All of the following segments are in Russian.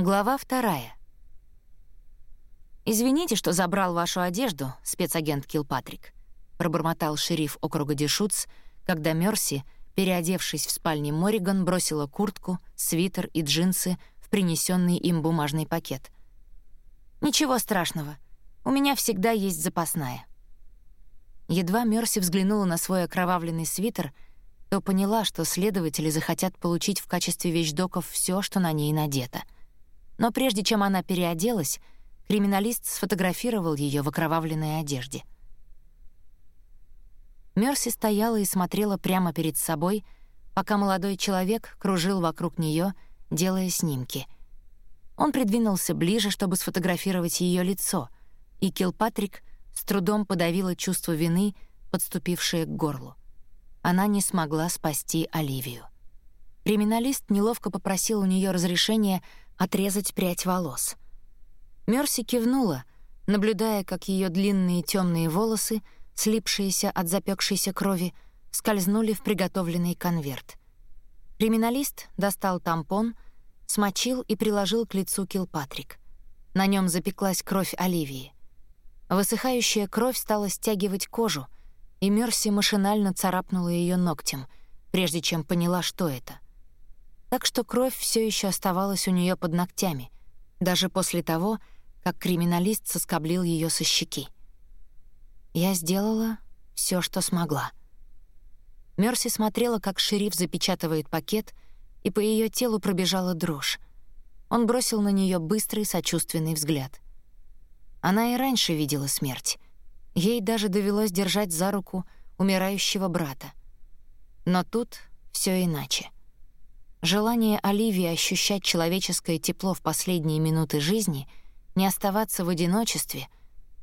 Глава вторая. «Извините, что забрал вашу одежду, спецагент Килпатрик», пробормотал шериф округа Дешутс, когда Мерси, переодевшись в спальне Мориган, бросила куртку, свитер и джинсы в принесенный им бумажный пакет. «Ничего страшного. У меня всегда есть запасная». Едва Мерси взглянула на свой окровавленный свитер, то поняла, что следователи захотят получить в качестве вещдоков все, что на ней надето — но прежде чем она переоделась, криминалист сфотографировал ее в окровавленной одежде. Мерси стояла и смотрела прямо перед собой, пока молодой человек кружил вокруг нее, делая снимки. Он придвинулся ближе, чтобы сфотографировать ее лицо, и Килпатрик с трудом подавила чувство вины, подступившее к горлу. Она не смогла спасти Оливию. Криминалист неловко попросил у нее разрешения отрезать прядь волос. Мерси кивнула, наблюдая, как ее длинные темные волосы, слипшиеся от запекшейся крови, скользнули в приготовленный конверт. Криминалист достал тампон, смочил и приложил к лицу Килпатрик. На нем запеклась кровь Оливии. Высыхающая кровь стала стягивать кожу, и Мерси машинально царапнула ее ногтем, прежде чем поняла, что это — так что кровь все еще оставалась у нее под ногтями, даже после того, как криминалист соскоблил ее со щеки. Я сделала все, что смогла. Мерси смотрела, как шериф запечатывает пакет, и по ее телу пробежала дрожь. Он бросил на нее быстрый сочувственный взгляд. Она и раньше видела смерть. Ей даже довелось держать за руку умирающего брата. Но тут все иначе. Желание Оливии ощущать человеческое тепло в последние минуты жизни, не оставаться в одиночестве,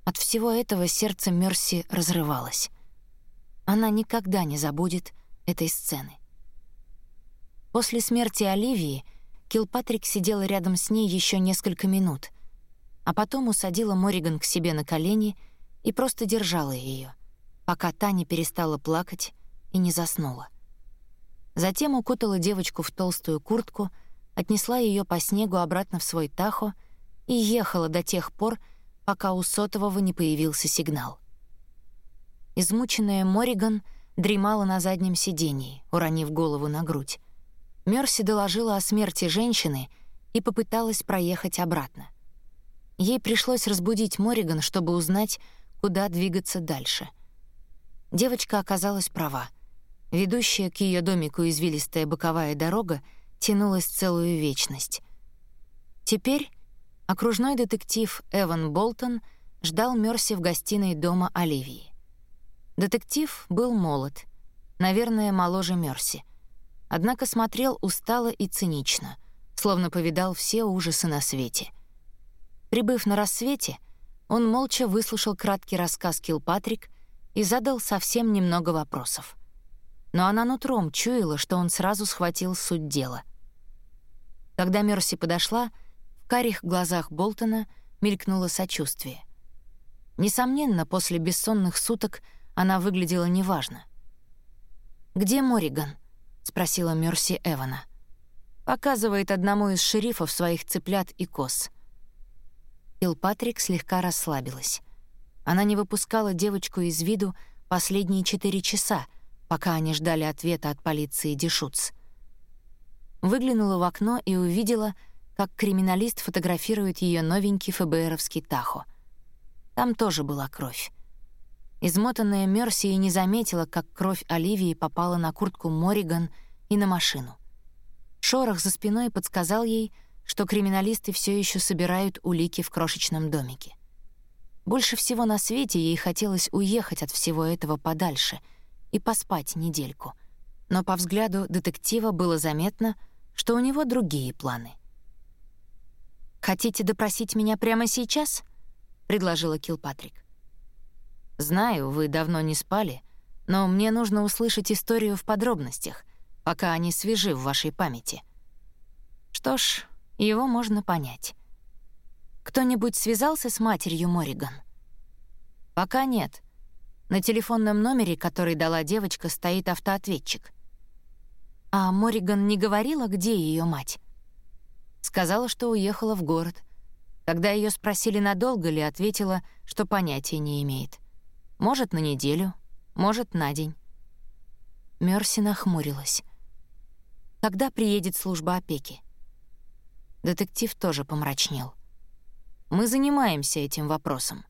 от всего этого сердце Мерси разрывалось. Она никогда не забудет этой сцены. После смерти Оливии Килпатрик сидела рядом с ней еще несколько минут, а потом усадила Мориган к себе на колени и просто держала ее, пока та не перестала плакать и не заснула. Затем укутала девочку в толстую куртку, отнесла ее по снегу обратно в свой тахо и ехала до тех пор, пока у сотового не появился сигнал. Измученная Мориган дремала на заднем сидении, уронив голову на грудь. Мерси доложила о смерти женщины и попыталась проехать обратно. Ей пришлось разбудить Мориган, чтобы узнать, куда двигаться дальше. Девочка оказалась права — Ведущая к ее домику извилистая боковая дорога тянулась целую вечность. Теперь окружной детектив Эван Болтон ждал Мерси в гостиной дома Оливии. Детектив был молод, наверное, моложе Мерси, однако смотрел устало и цинично, словно повидал все ужасы на свете. Прибыв на рассвете, он молча выслушал краткий рассказ Килпатрик и задал совсем немного вопросов но она нутром чуяла, что он сразу схватил суть дела. Когда Мерси подошла, в карих глазах Болтона мелькнуло сочувствие. Несомненно, после бессонных суток она выглядела неважно. «Где Мориган?» — спросила Мерси Эвана. «Показывает одному из шерифов своих цыплят и коз». Патрик слегка расслабилась. Она не выпускала девочку из виду последние четыре часа — пока они ждали ответа от полиции Дешуц. Выглянула в окно и увидела, как криминалист фотографирует ее новенький ФБРовский Тахо. Там тоже была кровь. Измотанная Мерси не заметила, как кровь Оливии попала на куртку Мориган и на машину. Шорох за спиной подсказал ей, что криминалисты все еще собирают улики в крошечном домике. Больше всего на свете ей хотелось уехать от всего этого подальше — и поспать недельку. Но по взгляду детектива было заметно, что у него другие планы. «Хотите допросить меня прямо сейчас?» — предложила Килпатрик. «Знаю, вы давно не спали, но мне нужно услышать историю в подробностях, пока они свежи в вашей памяти». Что ж, его можно понять. Кто-нибудь связался с матерью Мориган? Пока нет, на телефонном номере, который дала девочка, стоит автоответчик. А Мориган не говорила, где ее мать? Сказала, что уехала в город. Когда ее спросили, надолго ли, ответила, что понятия не имеет. Может, на неделю, может, на день. Мерси нахмурилась. Когда приедет служба опеки? Детектив тоже помрачнел. Мы занимаемся этим вопросом.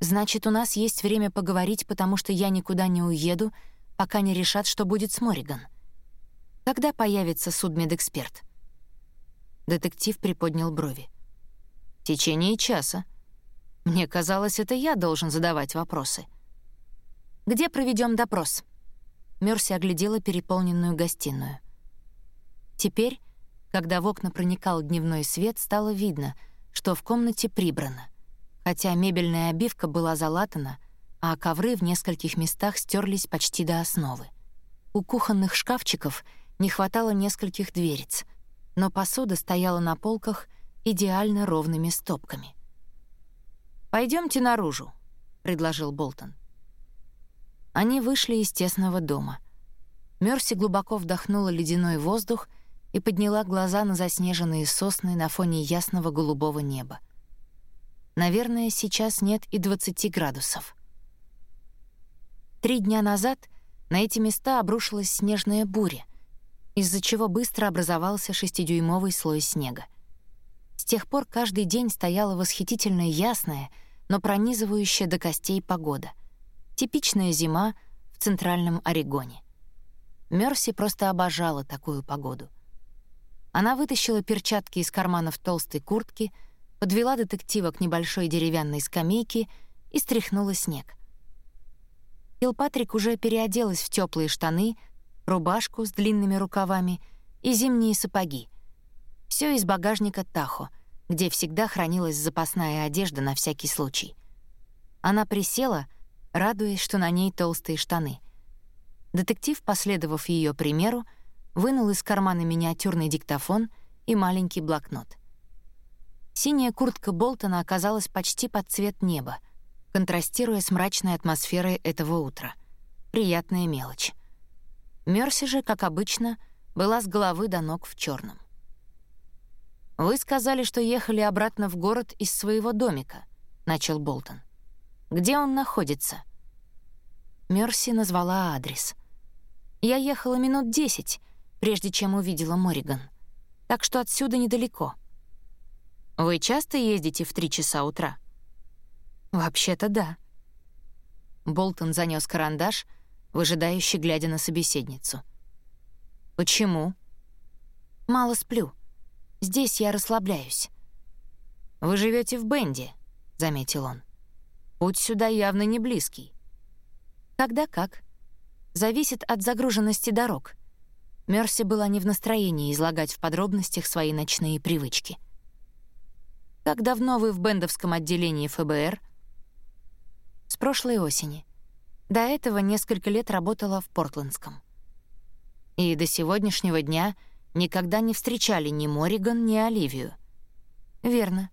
Значит, у нас есть время поговорить, потому что я никуда не уеду, пока не решат, что будет с Мориган. Когда появится судмедэксперт? Детектив приподнял брови. В течение часа. Мне казалось, это я должен задавать вопросы. Где проведем допрос? Мерси оглядела переполненную гостиную. Теперь, когда в окна проникал дневной свет, стало видно, что в комнате прибрано — хотя мебельная обивка была залатана, а ковры в нескольких местах стерлись почти до основы. У кухонных шкафчиков не хватало нескольких дверец, но посуда стояла на полках идеально ровными стопками. Пойдемте наружу», — предложил Болтон. Они вышли из тесного дома. Мерси глубоко вдохнула ледяной воздух и подняла глаза на заснеженные сосны на фоне ясного голубого неба. Наверное, сейчас нет и 20 градусов. Три дня назад на эти места обрушилась снежная буря, из-за чего быстро образовался шестидюймовый слой снега. С тех пор каждый день стояла восхитительно ясная, но пронизывающая до костей погода. Типичная зима в центральном Орегоне. Мерси просто обожала такую погоду. Она вытащила перчатки из карманов толстой куртки — подвела детектива к небольшой деревянной скамейке и стряхнула снег. Килпатрик уже переоделась в теплые штаны, рубашку с длинными рукавами и зимние сапоги. Все из багажника Тахо, где всегда хранилась запасная одежда на всякий случай. Она присела, радуясь, что на ней толстые штаны. Детектив, последовав ее примеру, вынул из кармана миниатюрный диктофон и маленький блокнот. Синяя куртка Болтона оказалась почти под цвет неба, контрастируя с мрачной атмосферой этого утра. Приятная мелочь. Мерси же, как обычно, была с головы до ног в черном. «Вы сказали, что ехали обратно в город из своего домика», — начал Болтон. «Где он находится?» Мерси назвала адрес. «Я ехала минут десять, прежде чем увидела Мориган, так что отсюда недалеко». Вы часто ездите в три часа утра? Вообще-то да. Болтон занёс карандаш, выжидающе глядя на собеседницу. Почему? Мало сплю. Здесь я расслабляюсь. Вы живете в Бенде, заметил он. Путь сюда явно не близкий. Когда как? Зависит от загруженности дорог. Мерси была не в настроении излагать в подробностях свои ночные привычки. Как давно вы в Бендовском отделении ФБР? С прошлой осени. До этого несколько лет работала в Портландском. И до сегодняшнего дня никогда не встречали ни Мориган, ни Оливию. Верно.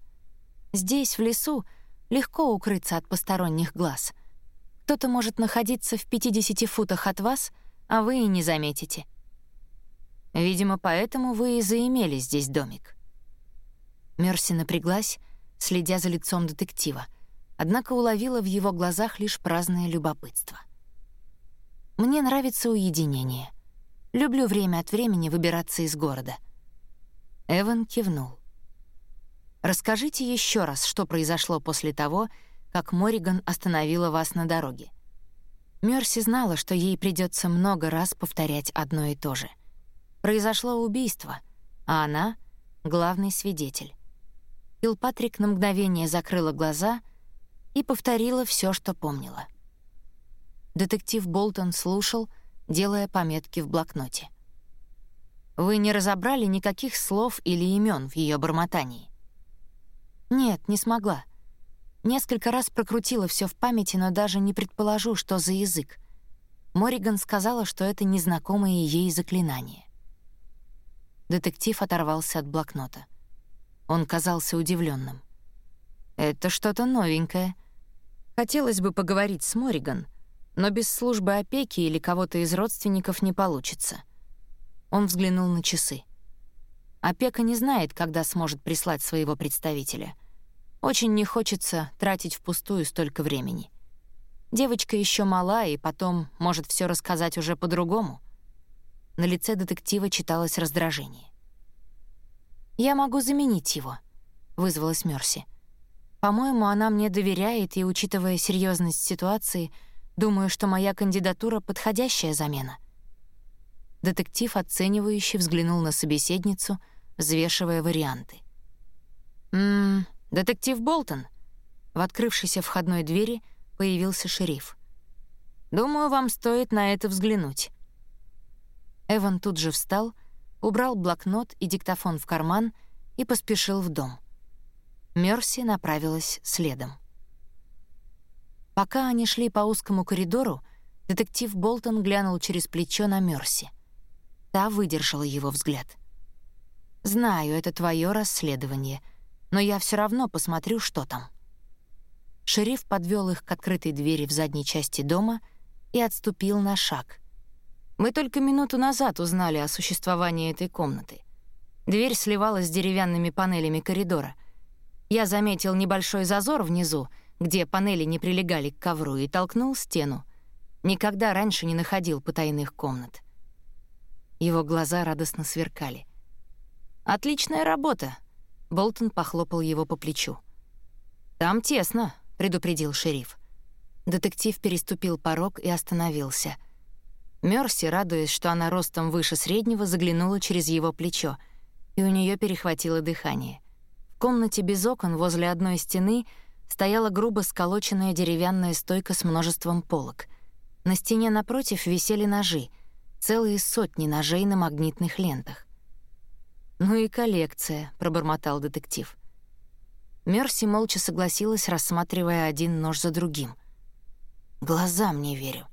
Здесь, в лесу, легко укрыться от посторонних глаз. Кто-то может находиться в 50 футах от вас, а вы и не заметите. Видимо, поэтому вы и заимели здесь домик. Мерси напряглась, следя за лицом детектива, однако уловила в его глазах лишь праздное любопытство. «Мне нравится уединение. Люблю время от времени выбираться из города». Эван кивнул. «Расскажите еще раз, что произошло после того, как Мориган остановила вас на дороге». Мерси знала, что ей придется много раз повторять одно и то же. Произошло убийство, а она — главный свидетель. Килпатрик на мгновение закрыла глаза и повторила все, что помнила. Детектив Болтон слушал, делая пометки в блокноте. «Вы не разобрали никаких слов или имен в ее бормотании?» «Нет, не смогла. Несколько раз прокрутила все в памяти, но даже не предположу, что за язык. Мориган сказала, что это незнакомое ей заклинание». Детектив оторвался от блокнота. Он казался удивленным. «Это что-то новенькое. Хотелось бы поговорить с Мориган, но без службы опеки или кого-то из родственников не получится». Он взглянул на часы. Опека не знает, когда сможет прислать своего представителя. Очень не хочется тратить впустую столько времени. Девочка еще мала и потом может все рассказать уже по-другому. На лице детектива читалось раздражение. «Я могу заменить его», — вызвалась Мерси. «По-моему, она мне доверяет, и, учитывая серьезность ситуации, думаю, что моя кандидатура — подходящая замена». Детектив оценивающе взглянул на собеседницу, взвешивая варианты. «Ммм, детектив Болтон». В открывшейся входной двери появился шериф. «Думаю, вам стоит на это взглянуть». Эван тут же встал, убрал блокнот и диктофон в карман и поспешил в дом. Мерси направилась следом. Пока они шли по узкому коридору, детектив Болтон глянул через плечо на Мерси. Та выдержала его взгляд. «Знаю, это твое расследование, но я все равно посмотрю, что там». Шериф подвел их к открытой двери в задней части дома и отступил на шаг — мы только минуту назад узнали о существовании этой комнаты. Дверь сливалась с деревянными панелями коридора. Я заметил небольшой зазор внизу, где панели не прилегали к ковру, и толкнул стену. Никогда раньше не находил потайных комнат. Его глаза радостно сверкали. «Отличная работа!» — Болтон похлопал его по плечу. «Там тесно», — предупредил шериф. Детектив переступил порог и остановился — Мерси, радуясь, что она ростом выше среднего, заглянула через его плечо, и у нее перехватило дыхание. В комнате без окон возле одной стены стояла грубо сколоченная деревянная стойка с множеством полок. На стене напротив висели ножи, целые сотни ножей на магнитных лентах. «Ну и коллекция», — пробормотал детектив. Мерси молча согласилась, рассматривая один нож за другим. «Глазам не верю.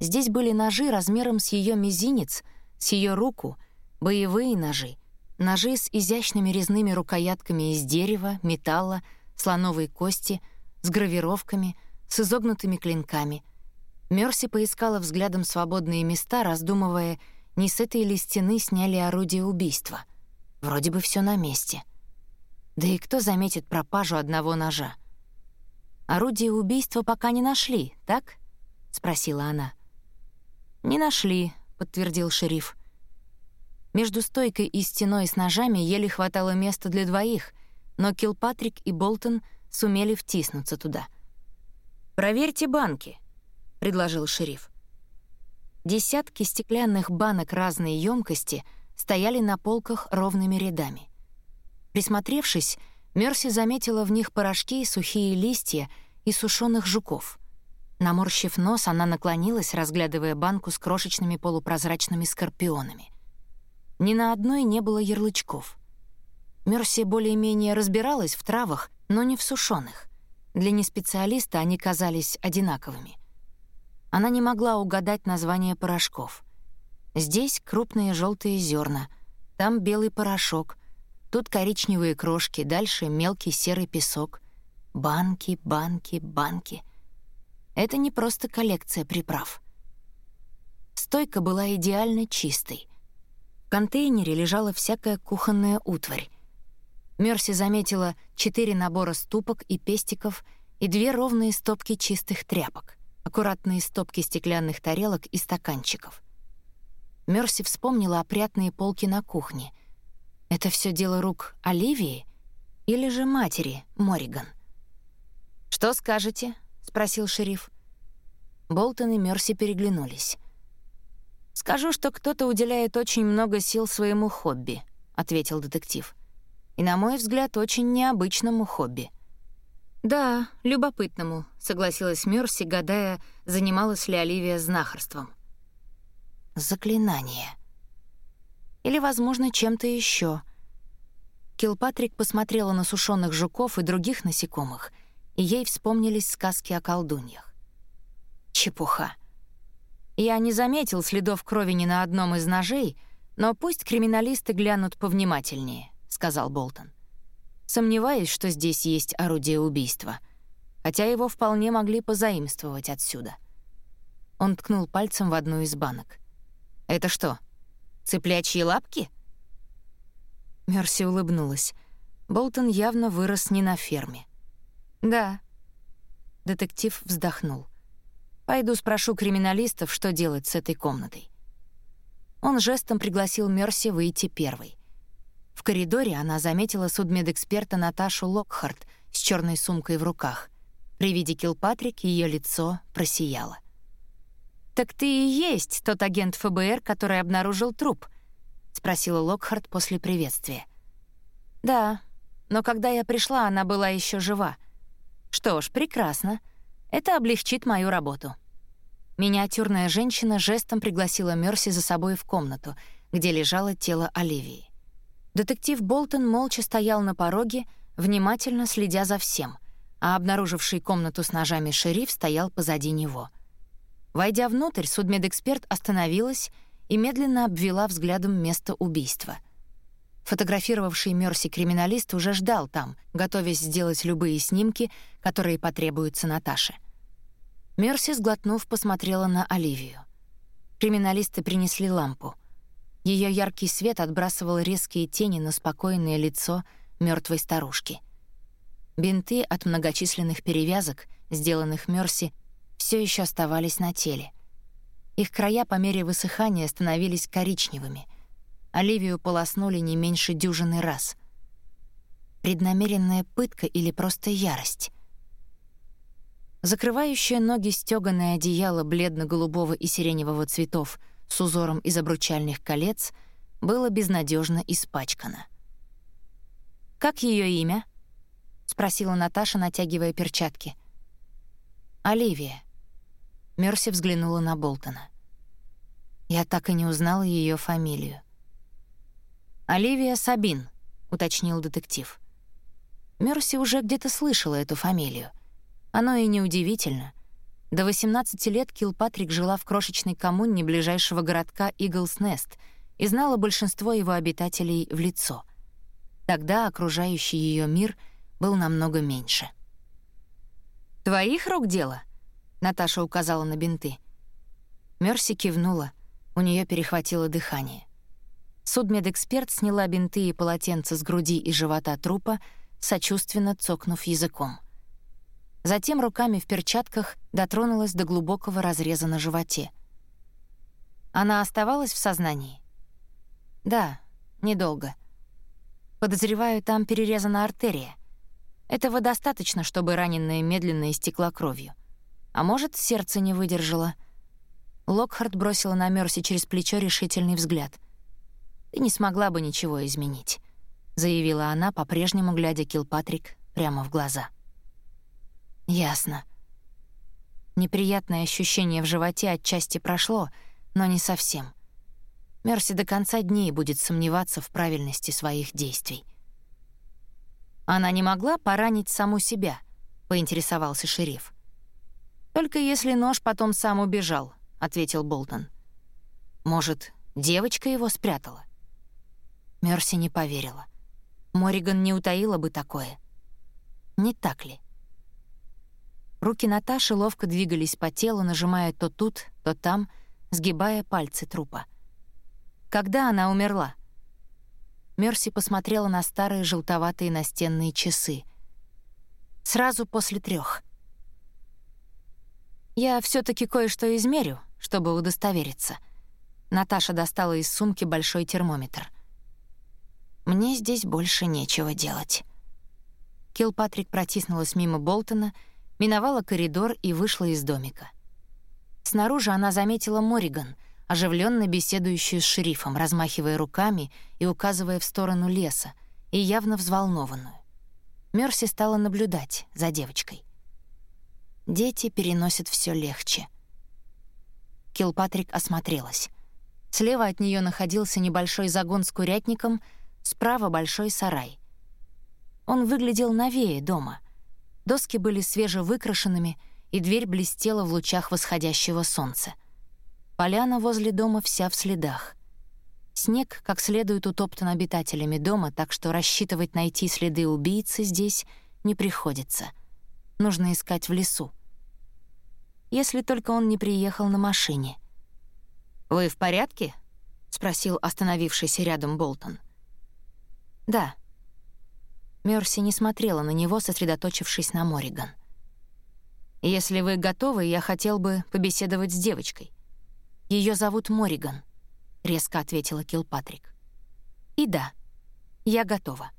Здесь были ножи размером с ее мизинец, с ее руку, боевые ножи, ножи с изящными резными рукоятками из дерева, металла, слоновой кости, с гравировками, с изогнутыми клинками. Мерси поискала взглядом свободные места, раздумывая, не с этой ли стены сняли орудие убийства. Вроде бы все на месте. Да и кто заметит пропажу одного ножа? «Орудие убийства пока не нашли, так?» — спросила она. «Не нашли», — подтвердил шериф. Между стойкой и стеной с ножами еле хватало места для двоих, но Килпатрик и Болтон сумели втиснуться туда. «Проверьте банки», — предложил шериф. Десятки стеклянных банок разной емкости стояли на полках ровными рядами. Присмотревшись, Мерси заметила в них порошки, сухие листья и сушеных жуков. Наморщив нос, она наклонилась, разглядывая банку с крошечными полупрозрачными скорпионами. Ни на одной не было ярлычков. Мерси более-менее разбиралась в травах, но не в сушеных. Для неспециалиста они казались одинаковыми. Она не могла угадать название порошков. Здесь крупные желтые зерна, там белый порошок, тут коричневые крошки, дальше мелкий серый песок. Банки, банки, банки — это не просто коллекция приправ. Стойка была идеально чистой. В контейнере лежала всякая кухонная утварь. Мерси заметила четыре набора ступок и пестиков и две ровные стопки чистых тряпок, аккуратные стопки стеклянных тарелок и стаканчиков. Мерси вспомнила опрятные полки на кухне. Это все дело рук Оливии или же матери Мориган? «Что скажете?» Спросил шериф. Болтон и Мерси переглянулись. «Скажу, что кто-то уделяет очень много сил своему хобби», — ответил детектив. «И, на мой взгляд, очень необычному хобби». «Да, любопытному», — согласилась Мерси, гадая, занималась ли Оливия знахарством. «Заклинание. Или, возможно, чем-то еще. Килпатрик посмотрела на сушеных жуков и других насекомых — ей вспомнились сказки о колдуньях. Чепуха. Я не заметил следов крови ни на одном из ножей, но пусть криминалисты глянут повнимательнее, сказал Болтон. Сомневаюсь, что здесь есть орудие убийства, хотя его вполне могли позаимствовать отсюда. Он ткнул пальцем в одну из банок. Это что? Цыплячьи лапки? Мерси улыбнулась. Болтон явно вырос не на ферме. «Да». Детектив вздохнул. «Пойду спрошу криминалистов, что делать с этой комнатой». Он жестом пригласил Мерси выйти первой. В коридоре она заметила судмедэксперта Наташу Локхарт с черной сумкой в руках. При виде Килпатрик ее лицо просияло. «Так ты и есть тот агент ФБР, который обнаружил труп?» — спросила Локхарт после приветствия. «Да, но когда я пришла, она была еще жива. Что ж, прекрасно. Это облегчит мою работу. Миниатюрная женщина жестом пригласила Мерси за собой в комнату, где лежало тело Оливии. Детектив Болтон молча стоял на пороге, внимательно следя за всем, а обнаруживший комнату с ножами шериф стоял позади него. Войдя внутрь, судмедэксперт остановилась и медленно обвела взглядом место убийства — Фотографировавший Мерси криминалист уже ждал там, готовясь сделать любые снимки, которые потребуются Наташе. Мерси, сглотнув, посмотрела на Оливию. Криминалисты принесли лампу. Ее яркий свет отбрасывал резкие тени на спокойное лицо мертвой старушки. Бинты от многочисленных перевязок, сделанных Мерси, все еще оставались на теле. Их края по мере высыхания становились коричневыми — Оливию полоснули не меньше дюжины раз. Преднамеренная пытка или просто ярость? Закрывающее ноги стёганое одеяло бледно-голубого и сиреневого цветов с узором из обручальных колец было безнадежно испачкано. «Как ее имя?» — спросила Наташа, натягивая перчатки. «Оливия». Мерси взглянула на Болтона. Я так и не узнала ее фамилию. «Оливия Сабин», — уточнил детектив. Мерси уже где-то слышала эту фамилию. Оно и неудивительно. До 18 лет Килпатрик жила в крошечной коммуне ближайшего городка Иглс-Нест и знала большинство его обитателей в лицо. Тогда окружающий ее мир был намного меньше. «Твоих рук дело?» — Наташа указала на бинты. Мерси кивнула, у нее перехватило дыхание. Судмедэксперт сняла бинты и полотенца с груди и живота трупа, сочувственно цокнув языком. Затем руками в перчатках дотронулась до глубокого разреза на животе. Она оставалась в сознании? Да, недолго. Подозреваю, там перерезана артерия. Этого достаточно, чтобы раненая медленно истекла кровью. А может, сердце не выдержало. Локхард бросила на Мерси через плечо решительный взгляд — ты не смогла бы ничего изменить», — заявила она, по-прежнему глядя Килпатрик прямо в глаза. «Ясно». Неприятное ощущение в животе отчасти прошло, но не совсем. Мерси до конца дней будет сомневаться в правильности своих действий. «Она не могла поранить саму себя», — поинтересовался шериф. «Только если нож потом сам убежал», — ответил Болтон. «Может, девочка его спрятала?» Мерси не поверила. Мориган не утаила бы такое. Не так ли? Руки Наташи ловко двигались по телу, нажимая то тут, то там, сгибая пальцы трупа. Когда она умерла? Мерси посмотрела на старые желтоватые настенные часы. Сразу после трех. Я все таки кое-что измерю, чтобы удостовериться. Наташа достала из сумки большой термометр — мне здесь больше нечего делать. Килпатрик протиснулась мимо Болтона, миновала коридор и вышла из домика. Снаружи она заметила Мориган, оживленно беседующую с шерифом, размахивая руками и указывая в сторону леса, и явно взволнованную. Мерси стала наблюдать за девочкой. Дети переносят все легче. Килпатрик осмотрелась. Слева от нее находился небольшой загон с курятником — Справа большой сарай. Он выглядел новее дома. Доски были свежевыкрашенными, и дверь блестела в лучах восходящего солнца. Поляна возле дома вся в следах. Снег как следует утоптан обитателями дома, так что рассчитывать найти следы убийцы здесь не приходится. Нужно искать в лесу. Если только он не приехал на машине. «Вы в порядке?» — спросил остановившийся рядом Болтон. «Да». Мерси не смотрела на него, сосредоточившись на Мориган. «Если вы готовы, я хотел бы побеседовать с девочкой. Ее зовут Мориган», — резко ответила Килпатрик. «И да, я готова».